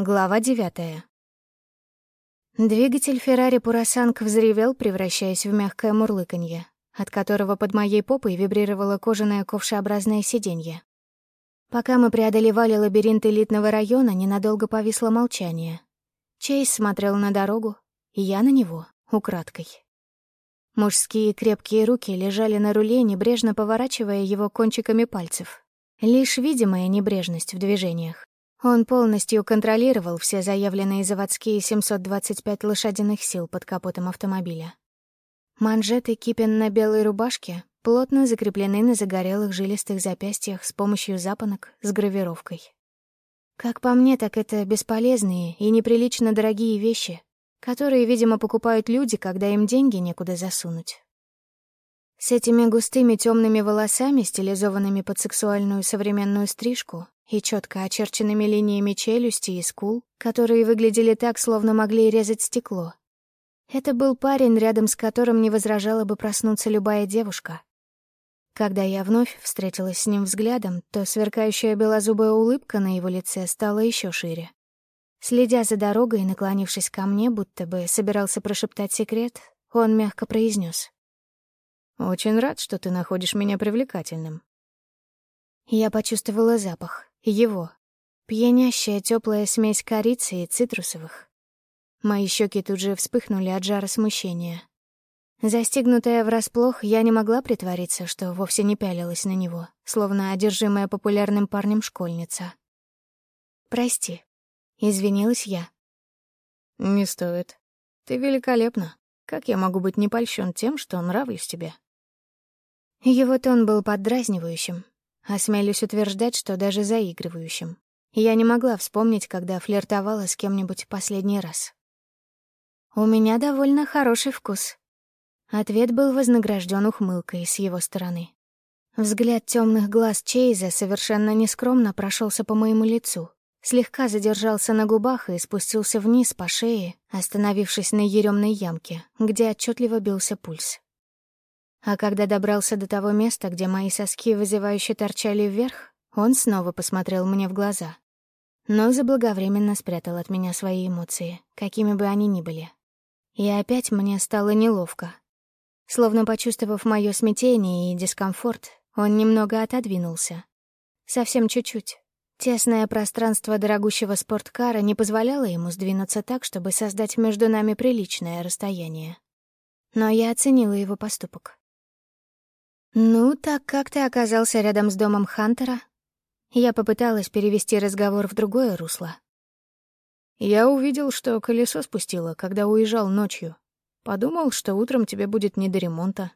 Глава девятая. Двигатель Феррари Пурасанг взревел, превращаясь в мягкое мурлыканье, от которого под моей попой вибрировало кожаное ковшеобразное сиденье. Пока мы преодолевали лабиринт элитного района, ненадолго повисло молчание. Чейз смотрел на дорогу, и я на него, украдкой. Мужские крепкие руки лежали на руле, небрежно поворачивая его кончиками пальцев. Лишь видимая небрежность в движениях. Он полностью контролировал все заявленные заводские 725 лошадиных сил под капотом автомобиля. Манжеты кипен на белой рубашке плотно закреплены на загорелых жилистых запястьях с помощью запонок с гравировкой. Как по мне, так это бесполезные и неприлично дорогие вещи, которые, видимо, покупают люди, когда им деньги некуда засунуть. С этими густыми темными волосами, стилизованными под сексуальную современную стрижку, и четко очерченными линиями челюсти и скул, которые выглядели так, словно могли резать стекло. Это был парень, рядом с которым не возражала бы проснуться любая девушка. Когда я вновь встретилась с ним взглядом, то сверкающая белозубая улыбка на его лице стала еще шире. Следя за дорогой и наклонившись ко мне, будто бы собирался прошептать секрет, он мягко произнес: «Очень рад, что ты находишь меня привлекательным». Я почувствовала запах. Его. Пьянящая теплая смесь корицы и цитрусовых. Мои щеки тут же вспыхнули от жара смущения. Застигнутая врасплох, я не могла притвориться, что вовсе не пялилась на него, словно одержимая популярным парнем школьница. «Прости», — извинилась я. «Не стоит. Ты великолепна. Как я могу быть не польщен тем, что нравлюсь тебе?» Его тон был поддразнивающим, Осмелюсь утверждать, что даже заигрывающим. Я не могла вспомнить, когда флиртовала с кем-нибудь последний раз. «У меня довольно хороший вкус». Ответ был вознагражден ухмылкой с его стороны. Взгляд темных глаз Чейза совершенно нескромно прошелся по моему лицу, слегка задержался на губах и спустился вниз по шее, остановившись на еремной ямке, где отчетливо бился пульс. А когда добрался до того места, где мои соски вызывающе торчали вверх, он снова посмотрел мне в глаза. Но заблаговременно спрятал от меня свои эмоции, какими бы они ни были. И опять мне стало неловко. Словно почувствовав мое смятение и дискомфорт, он немного отодвинулся. Совсем чуть-чуть. Тесное пространство дорогущего спорткара не позволяло ему сдвинуться так, чтобы создать между нами приличное расстояние. Но я оценила его поступок. «Ну, так как ты оказался рядом с домом Хантера?» Я попыталась перевести разговор в другое русло. «Я увидел, что колесо спустило, когда уезжал ночью. Подумал, что утром тебе будет не до ремонта.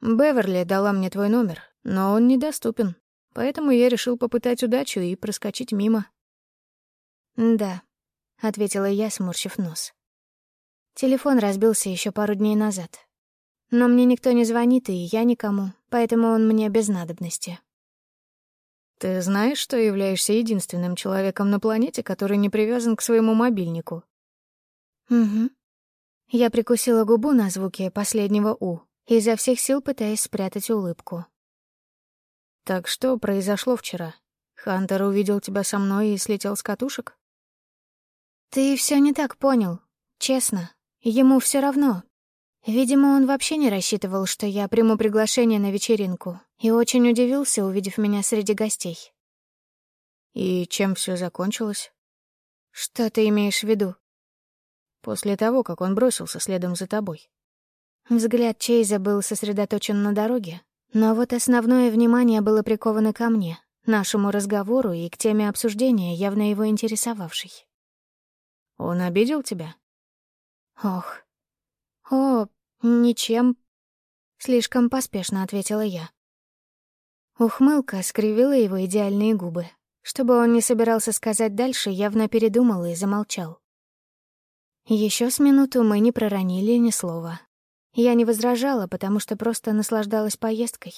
Беверли дала мне твой номер, но он недоступен, поэтому я решил попытать удачу и проскочить мимо». «Да», — ответила я, сморщив нос. Телефон разбился еще пару дней назад. Но мне никто не звонит, и я никому, поэтому он мне без надобности. Ты знаешь, что являешься единственным человеком на планете, который не привязан к своему мобильнику? Угу. Я прикусила губу на звуке последнего «у», изо всех сил пытаясь спрятать улыбку. Так что произошло вчера? Хантер увидел тебя со мной и слетел с катушек? Ты все не так понял. Честно. Ему все равно, Видимо, он вообще не рассчитывал, что я приму приглашение на вечеринку, и очень удивился, увидев меня среди гостей. «И чем все закончилось?» «Что ты имеешь в виду?» «После того, как он бросился следом за тобой». Взгляд Чейза был сосредоточен на дороге, но вот основное внимание было приковано ко мне, нашему разговору и к теме обсуждения, явно его интересовавшей. «Он обидел тебя?» «Ох, «О, ничем», — слишком поспешно ответила я. Ухмылка скривила его идеальные губы. Чтобы он не собирался сказать дальше, явно передумал и замолчал. Еще с минуту мы не проронили ни слова. Я не возражала, потому что просто наслаждалась поездкой,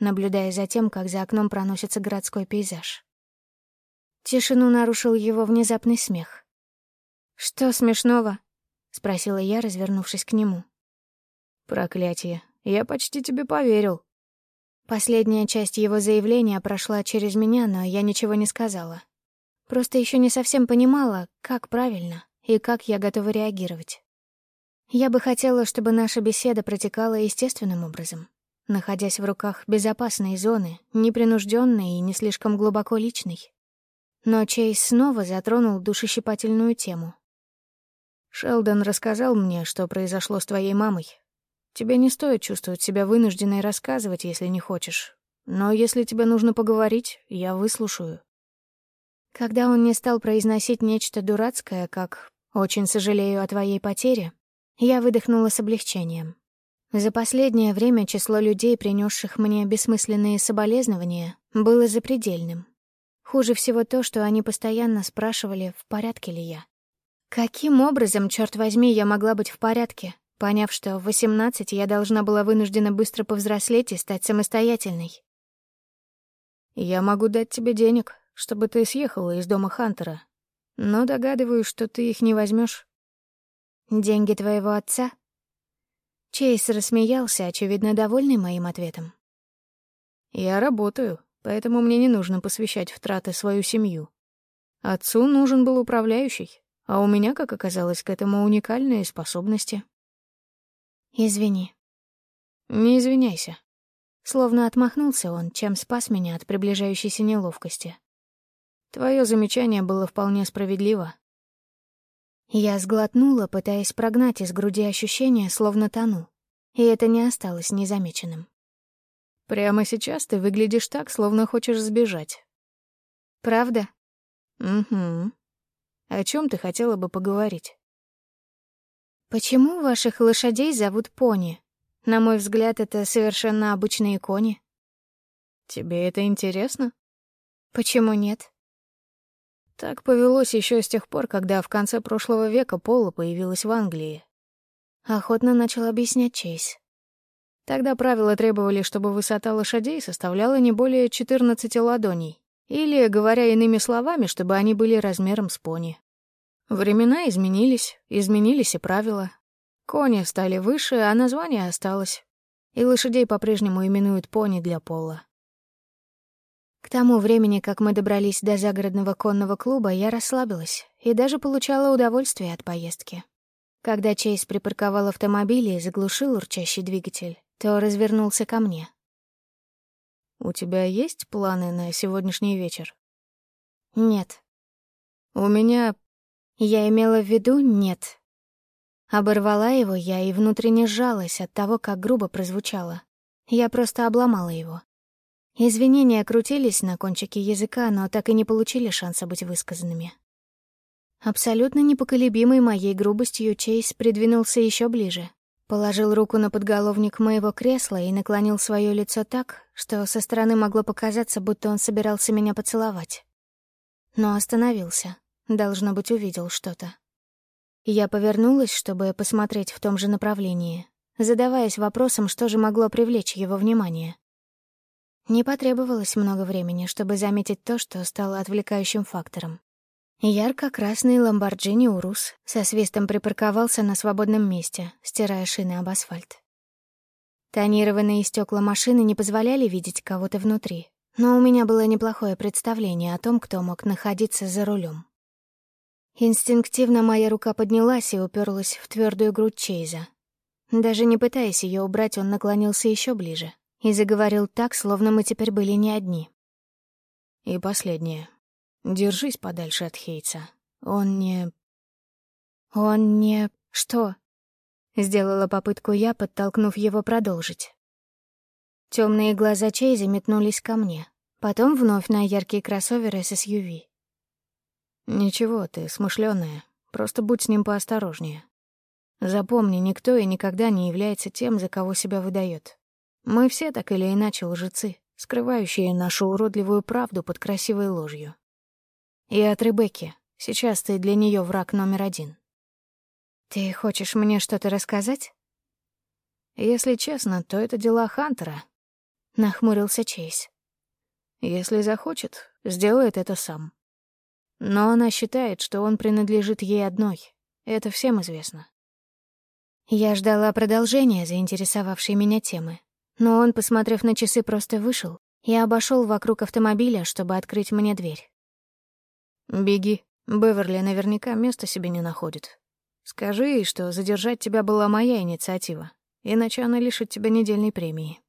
наблюдая за тем, как за окном проносится городской пейзаж. Тишину нарушил его внезапный смех. «Что смешного?» — спросила я, развернувшись к нему. «Проклятие, я почти тебе поверил». Последняя часть его заявления прошла через меня, но я ничего не сказала. Просто еще не совсем понимала, как правильно и как я готова реагировать. Я бы хотела, чтобы наша беседа протекала естественным образом, находясь в руках безопасной зоны, непринужденной и не слишком глубоко личной. Но Чейз снова затронул душещипательную тему. «Шелдон рассказал мне, что произошло с твоей мамой. Тебе не стоит чувствовать себя вынужденной рассказывать, если не хочешь. Но если тебе нужно поговорить, я выслушаю». Когда он не стал произносить нечто дурацкое, как «очень сожалею о твоей потере», я выдохнула с облегчением. За последнее время число людей, принесших мне бессмысленные соболезнования, было запредельным. Хуже всего то, что они постоянно спрашивали, в порядке ли я. Каким образом, черт возьми, я могла быть в порядке, поняв, что в 18 я должна была вынуждена быстро повзрослеть и стать самостоятельной? «Я могу дать тебе денег, чтобы ты съехала из дома Хантера, но догадываюсь, что ты их не возьмешь. «Деньги твоего отца?» Чейз рассмеялся, очевидно, довольный моим ответом. «Я работаю, поэтому мне не нужно посвящать в траты свою семью. Отцу нужен был управляющий, а у меня, как оказалось, к этому уникальные способности». «Извини». «Не извиняйся». Словно отмахнулся он, чем спас меня от приближающейся неловкости. Твое замечание было вполне справедливо. Я сглотнула, пытаясь прогнать из груди ощущение, словно тону, и это не осталось незамеченным. «Прямо сейчас ты выглядишь так, словно хочешь сбежать». «Правда?» «Угу. О чем ты хотела бы поговорить?» «Почему ваших лошадей зовут пони? На мой взгляд, это совершенно обычные кони». «Тебе это интересно?» «Почему нет?» Так повелось еще с тех пор, когда в конце прошлого века поло появилась в Англии. Охотно начал объяснять Чейз. Тогда правила требовали, чтобы высота лошадей составляла не более 14 ладоней. Или, говоря иными словами, чтобы они были размером с пони. Времена изменились, изменились и правила. Кони стали выше, а название осталось. И лошадей по-прежнему именуют пони для пола. К тому времени, как мы добрались до загородного конного клуба, я расслабилась и даже получала удовольствие от поездки. Когда Чейз припарковал автомобиль и заглушил урчащий двигатель, то развернулся ко мне. «У тебя есть планы на сегодняшний вечер?» «Нет». «У меня...» Я имела в виду «нет». Оборвала его я и внутренне сжалась от того, как грубо прозвучало. Я просто обломала его. Извинения крутились на кончике языка, но так и не получили шанса быть высказанными. Абсолютно непоколебимый моей грубостью Чейз придвинулся еще ближе, положил руку на подголовник моего кресла и наклонил свое лицо так, что со стороны могло показаться, будто он собирался меня поцеловать. Но остановился. Должно быть, увидел что-то. Я повернулась, чтобы посмотреть в том же направлении, задаваясь вопросом, что же могло привлечь его внимание. Не потребовалось много времени, чтобы заметить то, что стало отвлекающим фактором. Ярко-красный ламборджини Урус со свистом припарковался на свободном месте, стирая шины об асфальт. Тонированные стекла машины не позволяли видеть кого-то внутри, но у меня было неплохое представление о том, кто мог находиться за рулем. Инстинктивно моя рука поднялась и уперлась в твердую грудь Чейза. Даже не пытаясь ее убрать, он наклонился еще ближе, и заговорил так, словно мы теперь были не одни. И последнее. Держись подальше от Хейтса. Он не... Он не... Что? Сделала попытку я, подтолкнув его продолжить. Темные глаза Чейза метнулись ко мне, потом вновь на яркие кроссоверы с SUV. «Ничего, ты смышленая. Просто будь с ним поосторожнее. Запомни, никто и никогда не является тем, за кого себя выдает. Мы все так или иначе лжецы, скрывающие нашу уродливую правду под красивой ложью. И от Ребекки. Сейчас ты для нее враг номер один. Ты хочешь мне что-то рассказать? Если честно, то это дела Хантера. Нахмурился Чейз. Если захочет, сделает это сам. Но она считает, что он принадлежит ей одной. Это всем известно. Я ждала продолжения заинтересовавшей меня темы, но он, посмотрев на часы, просто вышел и обошел вокруг автомобиля, чтобы открыть мне дверь. Беги. Беверли наверняка места себе не находит. Скажи ей, что задержать тебя была моя инициатива, иначе она лишит тебя недельной премии.